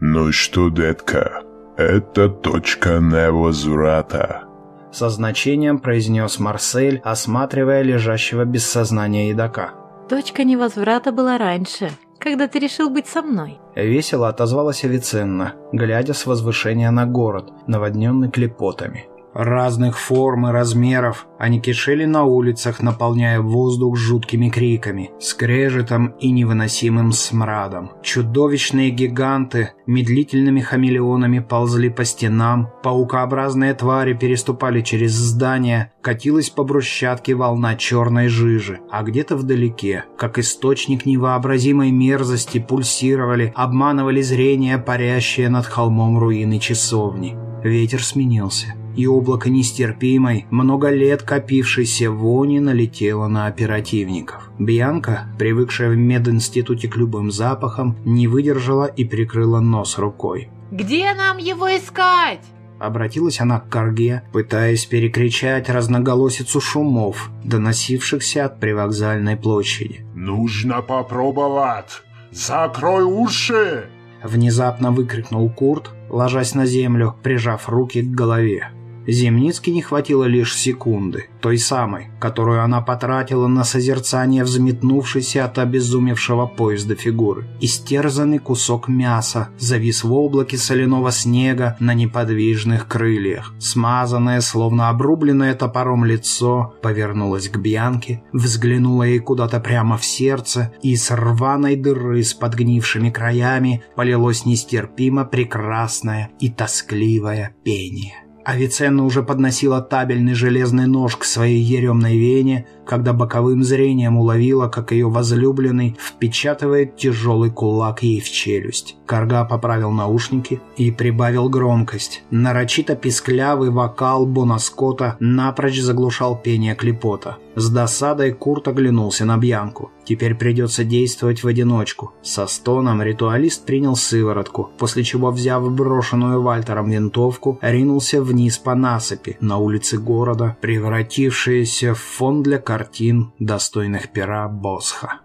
«Ну что, детка, это точка невозврата», со значением произнес Марсель, осматривая лежащего без сознания едока. Точка невозврата была раньше, когда ты решил быть со мной?» Весело отозвалась Авиценна, глядя с возвышения на город, наводненный клепотами. Разных форм и размеров. Они кишели на улицах, наполняя воздух жуткими криками, скрежетом и невыносимым смрадом. Чудовищные гиганты медлительными хамелеонами ползли по стенам, паукообразные твари переступали через здания, катилась по брусчатке волна черной жижи, а где-то вдалеке, как источник невообразимой мерзости, пульсировали, обманывали зрение парящие над холмом руины часовни. Ветер сменился и облако нестерпимой, много лет копившейся вони налетело на оперативников. Бьянка, привыкшая в мединституте к любым запахам, не выдержала и прикрыла нос рукой. «Где нам его искать?» Обратилась она к Карге, пытаясь перекричать разноголосицу шумов, доносившихся от привокзальной площади. «Нужно попробовать! Закрой уши!» Внезапно выкрикнул Курт, ложась на землю, прижав руки к голове. Земницке не хватило лишь секунды, той самой, которую она потратила на созерцание взметнувшейся от обезумевшего поезда фигуры. Истерзанный кусок мяса завис в облаке соляного снега на неподвижных крыльях. Смазанное, словно обрубленное топором лицо, повернулось к Бьянке, взглянуло ей куда-то прямо в сердце, и с рваной дыры с подгнившими краями полилось нестерпимо прекрасное и тоскливое пение. Авиценна уже подносила табельный железный нож к своей еремной вене, когда боковым зрением уловила, как ее возлюбленный впечатывает тяжелый кулак ей в челюсть. Карга поправил наушники и прибавил громкость. Нарочито писклявый вокал Бонаскота напрочь заглушал пение клепота. С досадой Курт оглянулся на Бьянку. Теперь придется действовать в одиночку. Со стоном ритуалист принял сыворотку, после чего, взяв брошенную Вальтером винтовку, ринулся вниз по насыпи на улице города, превратившиеся в фон для картин, достойных пера Босха.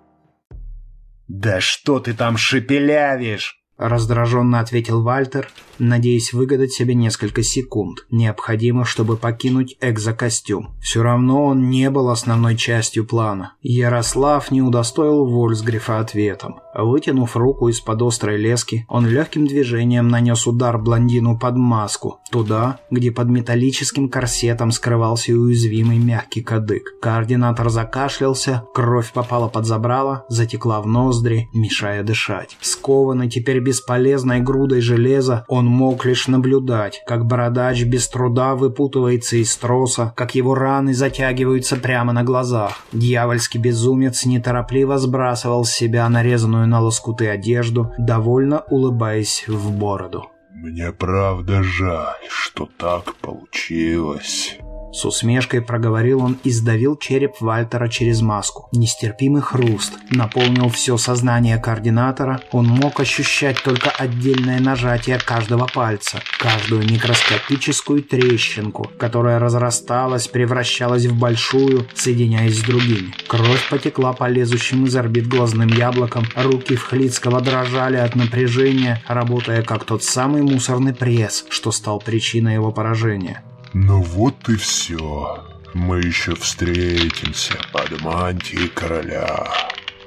«Да что ты там шепелявишь?» Раздраженно ответил Вальтер, надеясь выгадать себе несколько секунд, необходимо, чтобы покинуть экзокостюм. Все равно он не был основной частью плана. Ярослав не удостоил Вольсгрифа ответом. Вытянув руку из-под острой лески, он легким движением нанес удар блондину под маску, туда, где под металлическим корсетом скрывался уязвимый мягкий кадык. Координатор закашлялся, кровь попала под забрало, затекла в ноздри, мешая дышать. Скованный теперь бесполезной грудой железа, он мог лишь наблюдать, как бородач без труда выпутывается из троса, как его раны затягиваются прямо на глазах. Дьявольский безумец неторопливо сбрасывал с себя нарезанную на лоскуты одежду, довольно улыбаясь в бороду. «Мне правда жаль, что так получилось». С усмешкой проговорил он и сдавил череп Вальтера через маску. Нестерпимый хруст наполнил все сознание координатора. Он мог ощущать только отдельное нажатие каждого пальца, каждую микроскопическую трещинку, которая разрасталась, превращалась в большую, соединяясь с другими. Кровь потекла по лезущим из орбит глазным яблокам, руки Вхлицкого дрожали от напряжения, работая как тот самый мусорный пресс, что стал причиной его поражения. Ну вот и все. Мы еще встретимся под мантией короля.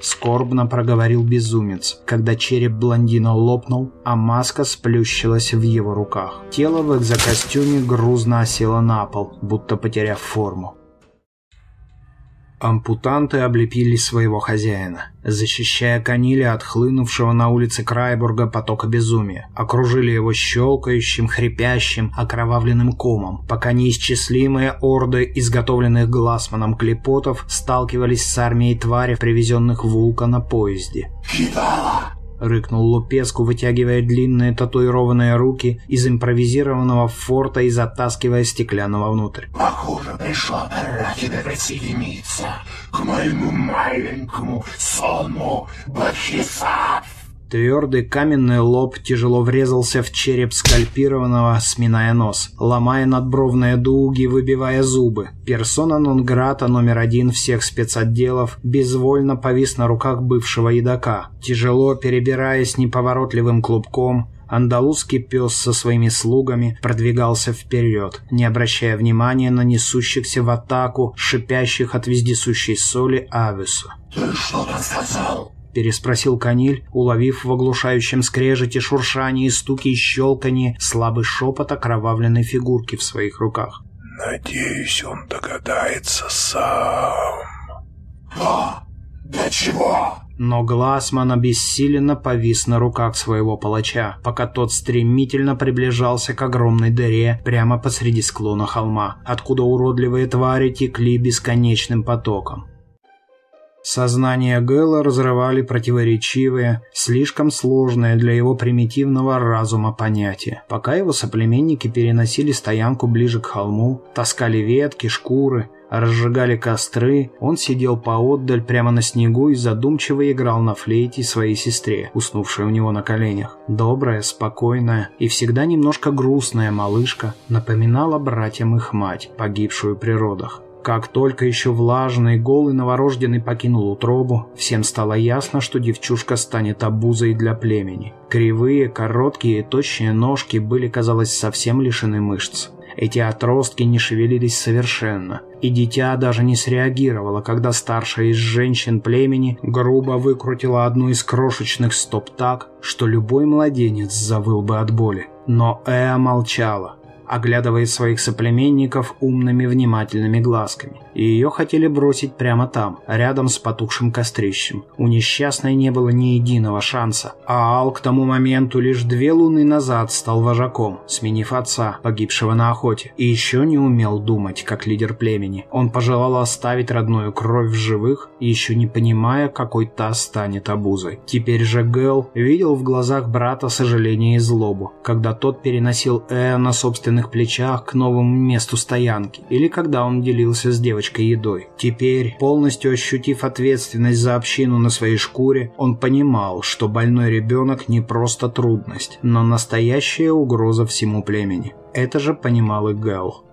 Скорбно проговорил безумец, когда череп блондина лопнул, а маска сплющилась в его руках. Тело в экзокостюме грузно осело на пол, будто потеряв форму. Ампутанты облепили своего хозяина, защищая Каниля от хлынувшего на улице Крайбурга потока безумия. Окружили его щелкающим, хрипящим, окровавленным комом, пока неисчислимые орды изготовленных Глассманом клепотов сталкивались с армией тварей, привезенных Вулка на поезде. «Кидала!» — рыкнул Лупеску, вытягивая длинные татуированные руки из импровизированного форта и затаскивая стеклянного внутрь. «Похоже, пришла пора тебе присоединиться к моему маленькому сонму Бахисав!» Твердый каменный лоб тяжело врезался в череп скальпированного, сминая нос, ломая надбровные дуги, выбивая зубы. Персона нон-грата номер один всех спецотделов безвольно повис на руках бывшего едока. Тяжело перебираясь неповоротливым клубком, Андалузский пес со своими слугами продвигался вперед, не обращая внимания на несущихся в атаку, шипящих от вездесущей соли Авесу. «Ты что-то сказал?» Переспросил Каниль, уловив в оглушающем скрежете шуршание, стуки и щелканье слабый шепот окровавленной фигурки в своих руках. «Надеюсь, он догадается сам». «Да? Для чего?» Но Глассман обессиленно повис на руках своего палача, пока тот стремительно приближался к огромной дыре прямо посреди склона холма, откуда уродливые твари текли бесконечным потоком. Сознание Гэла разрывали противоречивые, слишком сложные для его примитивного разума понятия. Пока его соплеменники переносили стоянку ближе к холму, таскали ветки, шкуры, разжигали костры, он сидел поотдаль прямо на снегу и задумчиво играл на флейте своей сестре, уснувшей у него на коленях. Добрая, спокойная и всегда немножко грустная малышка напоминала братьям их мать, погибшую при родах. Как только еще влажный, голый новорожденный покинул утробу, всем стало ясно, что девчушка станет обузой для племени. Кривые, короткие и тощие ножки были, казалось, совсем лишены мышц. Эти отростки не шевелились совершенно, и дитя даже не среагировало, когда старшая из женщин племени грубо выкрутила одну из крошечных стоп так, что любой младенец завыл бы от боли. Но Эа молчала, оглядывая своих соплеменников умными внимательными глазками. И ее хотели бросить прямо там, рядом с потухшим кострищем. У несчастной не было ни единого шанса. А Ал к тому моменту лишь две луны назад стал вожаком, сменив отца, погибшего на охоте. И еще не умел думать, как лидер племени. Он пожелал оставить родную кровь в живых, еще не понимая, какой та станет обузой. Теперь же Гэл видел в глазах брата сожаление и злобу, когда тот переносил Э на собственных плечах к новому месту стоянки, или когда он делился с девочкой едой. Теперь, полностью ощутив ответственность за общину на своей шкуре, он понимал, что больной ребенок не просто трудность, но настоящая угроза всему племени. Это же понимал и Гэл.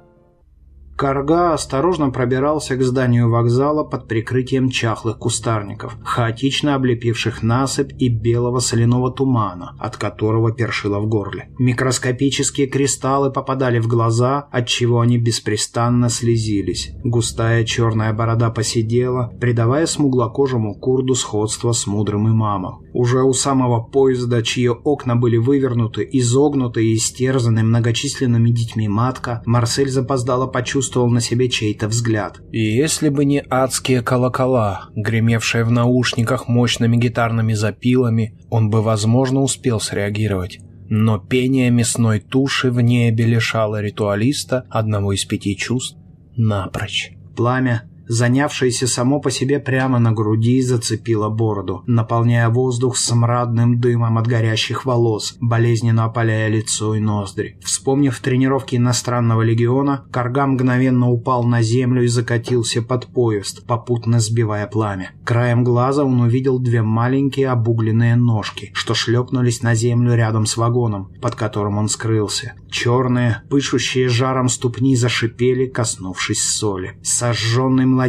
Карга осторожно пробирался к зданию вокзала под прикрытием чахлых кустарников, хаотично облепивших насыпь и белого соляного тумана, от которого першило в горле. Микроскопические кристаллы попадали в глаза, отчего они беспрестанно слезились. Густая черная борода посидела, придавая смуглокожему курду сходство с мудрым имамом. Уже у самого поезда, чьи окна были вывернуты, изогнуты и истерзаны многочисленными детьми матка, Марсель запоздало почувствовал почувствовал на себе чей-то взгляд. И если бы не адские колокола, гремевшие в наушниках мощными гитарными запилами, он бы, возможно, успел среагировать. Но пение мясной туши в небе лишало ритуалиста одного из пяти чувств напрочь. Пламя занявшееся само по себе прямо на груди, зацепило бороду, наполняя воздух смрадным дымом от горящих волос, болезненно опаляя лицо и ноздри. Вспомнив тренировки иностранного легиона, Карга мгновенно упал на землю и закатился под поезд, попутно сбивая пламя. Краем глаза он увидел две маленькие обугленные ножки, что шлепнулись на землю рядом с вагоном, под которым он скрылся. Черные, пышущие жаром ступни зашипели, коснувшись соли. Сожженный младенец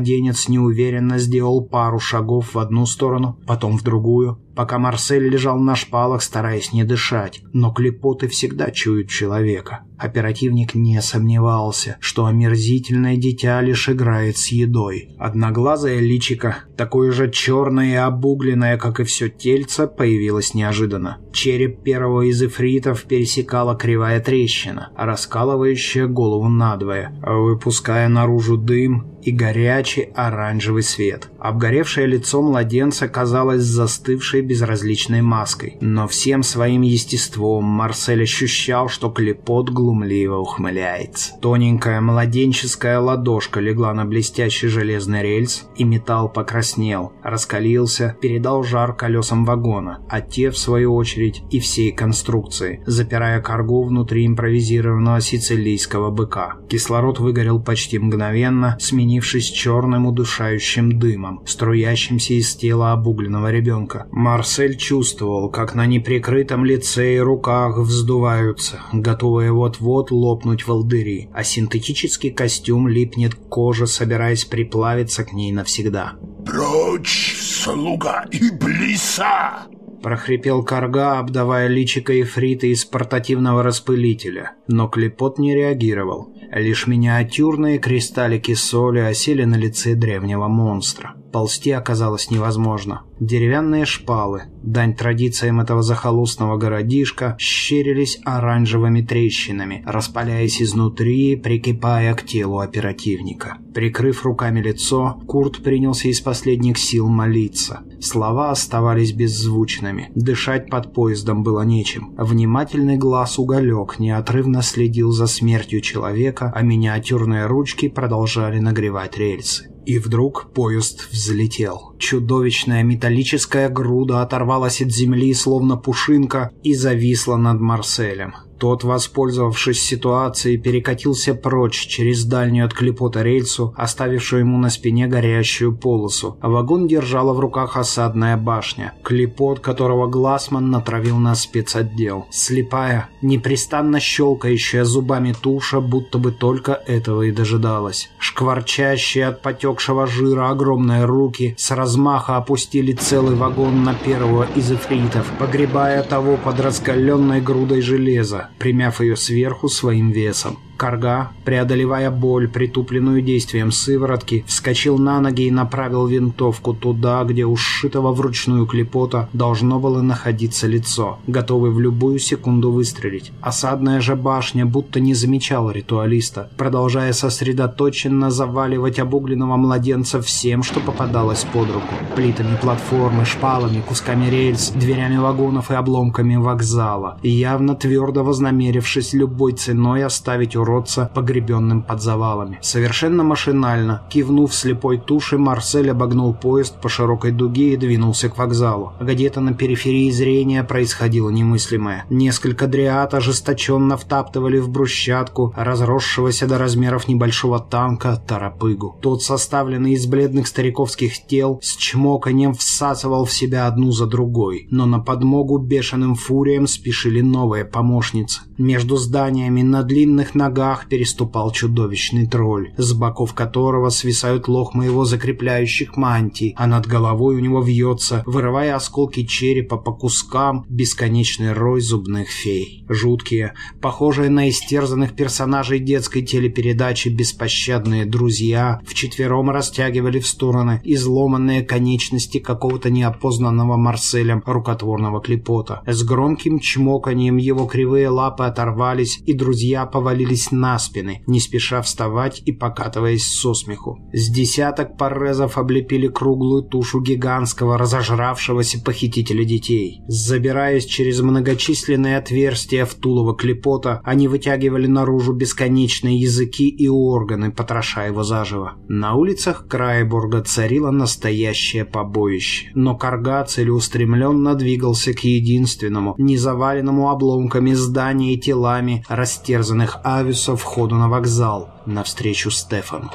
неуверенно сделал пару шагов в одну сторону, потом в другую, пока Марсель лежал на шпалах, стараясь не дышать. Но клепоты всегда чуют человека. Оперативник не сомневался, что омерзительное дитя лишь играет с едой. Одноглазое личико, такое же черное и обугленное, как и все тельце, появилось неожиданно. Череп первого из эфритов пересекала кривая трещина, раскалывающая голову надвое, выпуская наружу дым и горячий оранжевый свет. Обгоревшее лицо младенца казалось застывшей безразличной маской, но всем своим естеством Марсель ощущал, что клепот глумливо ухмыляется. Тоненькая младенческая ладошка легла на блестящий железный рельс, и металл покраснел, раскалился, передал жар колесам вагона, а те, в свою очередь, и всей конструкции, запирая каргу внутри импровизированного сицилийского быка. Кислород выгорел почти мгновенно, сменившись черным удушающим дымом, струящимся из тела обугленного ребенка. Марсель чувствовал, как на неприкрытом лице и руках вздуваются, готовые вот-вот лопнуть волдыри, а синтетический костюм липнет к коже, собираясь приплавиться к ней навсегда. «Прочь, слуга Иблиса!» прохрипел Карга, обдавая личико Эфрита из портативного распылителя. Но Клепот не реагировал. Лишь миниатюрные кристаллики соли осели на лице древнего монстра. Ползти оказалось невозможно. Деревянные шпалы, дань традициям этого захолустного городишка, щерились оранжевыми трещинами, распаляясь изнутри, прикипая к телу оперативника. Прикрыв руками лицо, Курт принялся из последних сил молиться. Слова оставались беззвучными. Дышать под поездом было нечем. Внимательный глаз уголек неотрывно следил за смертью человека, а миниатюрные ручки продолжали нагревать рельсы. И вдруг поезд взлетел. Чудовищная металлическая груда оторвалась от земли, словно пушинка, и зависла над Марселем. Тот, воспользовавшись ситуацией, перекатился прочь через дальнюю от клепота рельсу, оставившую ему на спине горящую полосу. Вагон держала в руках осадная башня, клепот которого Глассман натравил на спецотдел. Слепая, непрестанно щелкающая зубами туша, будто бы только этого и дожидалась. Шкварчащие от потекшего жира огромные руки с размаха опустили целый вагон на первого из эфритов, погребая того под раскаленной грудой железа примяв ее сверху своим весом. Карга, преодолевая боль, притупленную действием сыворотки, вскочил на ноги и направил винтовку туда, где у сшитого вручную клепота должно было находиться лицо, готовый в любую секунду выстрелить. Осадная же башня будто не замечала ритуалиста, продолжая сосредоточенно заваливать обугленного младенца всем, что попадалось под руку. Плитами платформы, шпалами, кусками рельс, дверями вагонов и обломками вокзала. Явно твердо вознамерившись любой ценой оставить уродца погребенным под завалами. Совершенно машинально, кивнув слепой туши, Марсель обогнул поезд по широкой дуге и двинулся к вокзалу. Где-то на периферии зрения происходило немыслимое. Несколько дриад ожесточенно втаптывали в брусчатку разросшегося до размеров небольшого танка Тарапыгу. Тот, составленный из бледных стариковских тел, с чмоканием всасывал в себя одну за другой. Но на подмогу бешеным фуриям спешили новые помощницы. Между зданиями на длинных ногах переступал чудовищный тролль, с боков которого свисают лохмы его закрепляющих мантий, а над головой у него вьется, вырывая осколки черепа по кускам, бесконечный рой зубных фей. Жуткие, похожие на истерзанных персонажей детской телепередачи «Беспощадные друзья», вчетвером растягивали в стороны изломанные конечности какого-то неопознанного Марселем рукотворного клепота. С громким чмоканием его кривые лапы оторвались, и друзья повалились на спины, не спеша вставать и покатываясь со смеху. С десяток парезов облепили круглую тушу гигантского разожравшегося похитителя детей. Забираясь через многочисленные отверстия в тулово клепота, они вытягивали наружу бесконечные языки и органы, потроша его заживо. На улицах Крайбурга царило настоящее побоище, но Карга целеустремленно двигался к единственному, не заваленному обломками здания и телами растерзанных ависов входу на вокзал, навстречу Стефану.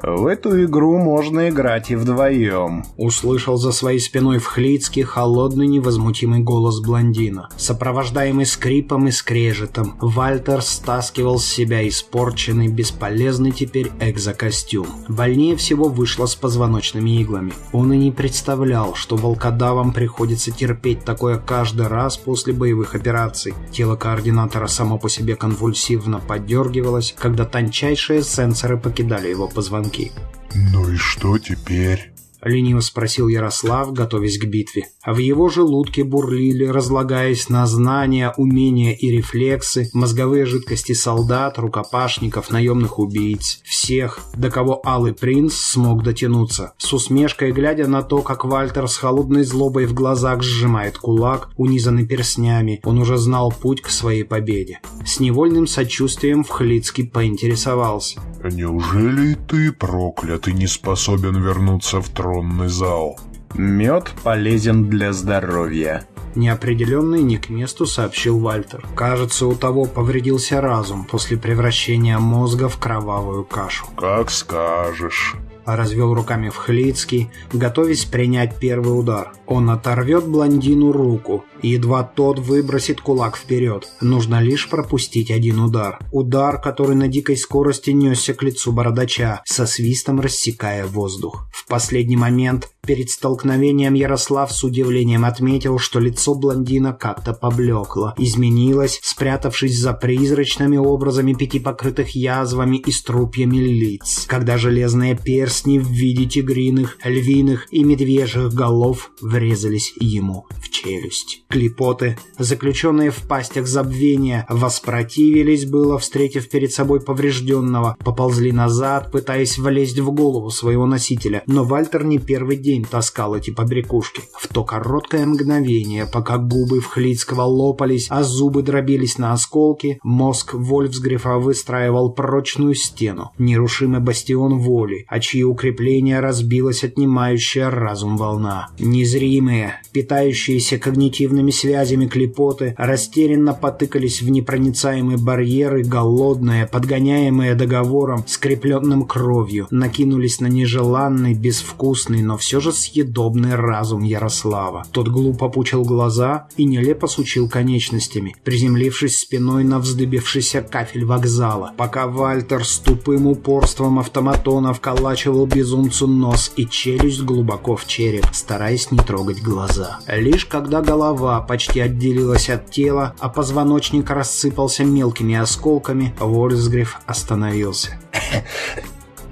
В эту игру можно играть и вдвоем. Услышал за своей спиной в Хлицке холодный невозмутимый голос блондина. Сопровождаемый скрипом и скрежетом, Вальтер стаскивал с себя испорченный, бесполезный теперь экзокостюм. Больнее всего вышло с позвоночными иглами. Он и не представлял, что волкодавам приходится терпеть такое каждый раз после боевых операций. Тело координатора само по себе конвульсивно подергивалось, когда тончайшие сенсоры покидали его позвонки замки. «Ну и что теперь?» — лениво спросил Ярослав, готовясь к битве. А в его желудке бурлили, разлагаясь на знания, умения и рефлексы, мозговые жидкости солдат, рукопашников, наемных убийц. Всех, до кого Алый Принц смог дотянуться. С усмешкой глядя на то, как Вальтер с холодной злобой в глазах сжимает кулак, унизанный перстнями, он уже знал путь к своей победе. С невольным сочувствием Вхлицкий поинтересовался. «Неужели ты, проклятый, не способен вернуться в трон?» Тронный зал. Мед полезен для здоровья. Неопределенный не к месту сообщил Вальтер. Кажется, у того повредился разум после превращения мозга в кровавую кашу. «Как скажешь» развел руками Вхлицкий, готовясь принять первый удар. Он оторвет блондину руку, едва тот выбросит кулак вперед. Нужно лишь пропустить один удар. Удар, который на дикой скорости несся к лицу бородача, со свистом рассекая воздух. В последний момент перед столкновением Ярослав с удивлением отметил, что лицо блондина как-то поблекло, изменилось, спрятавшись за призрачными образами пяти покрытых язвами и струпьями лиц. Когда железные перстни в виде тигриных, львиных и медвежьих голов врезались ему в челюсть. Клепоты, заключенные в пастях забвения, воспротивились было, встретив перед собой поврежденного, поползли назад, пытаясь влезть в голову своего носителя, но Вальтер не первый день таскал эти побрякушки. В то короткое мгновение, пока губы Вхлицкого лопались, а зубы дробились на осколки, мозг Вольфсгрифа выстраивал прочную стену, нерушимый бастион воли, а чьи укрепления разбилась отнимающая разум волна. Незримые, питающиеся когнитивно нервными связями клепоты, растерянно потыкались в непроницаемые барьеры, голодные, подгоняемые договором, скрепленным кровью, накинулись на нежеланный, безвкусный, но все же съедобный разум Ярослава. Тот глупо пучил глаза и нелепо сучил конечностями, приземлившись спиной на вздыбившийся кафель вокзала, пока Вальтер с тупым упорством автоматона вколачивал вкручивал безумцу нос и челюсть глубоко в череп, стараясь не трогать глаза. Лишь когда голова почти отделилась от тела, а позвоночник рассыпался мелкими осколками, Вольсгриф остановился.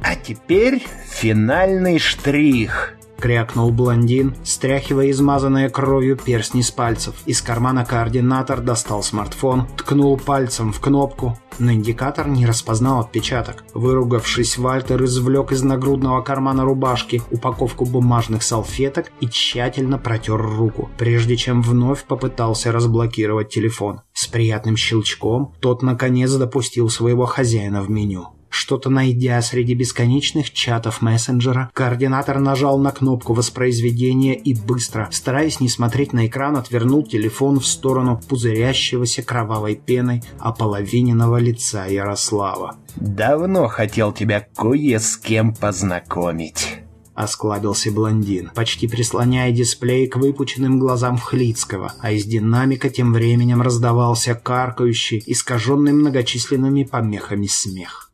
«А теперь финальный штрих», — крякнул блондин, стряхивая измазанные кровью перстни с пальцев. Из кармана координатор достал смартфон, ткнул пальцем в кнопку, но индикатор не распознал отпечаток. Выругавшись, Вальтер извлек из нагрудного кармана рубашки упаковку бумажных салфеток и тщательно протер руку, прежде чем вновь попытался разблокировать телефон. С приятным щелчком тот наконец допустил своего хозяина в меню. Что-то найдя среди бесконечных чатов мессенджера, координатор нажал на кнопку воспроизведения и быстро, стараясь не смотреть на экран, отвернул телефон в сторону пузырящегося кровавой пеной ополовиненного лица Ярослава. «Давно хотел тебя кое с кем познакомить». Осклабился блондин, почти прислоняя дисплей к выпученным глазам Хлицкого, а из динамика тем временем раздавался каркающий, искаженный многочисленными помехами смех.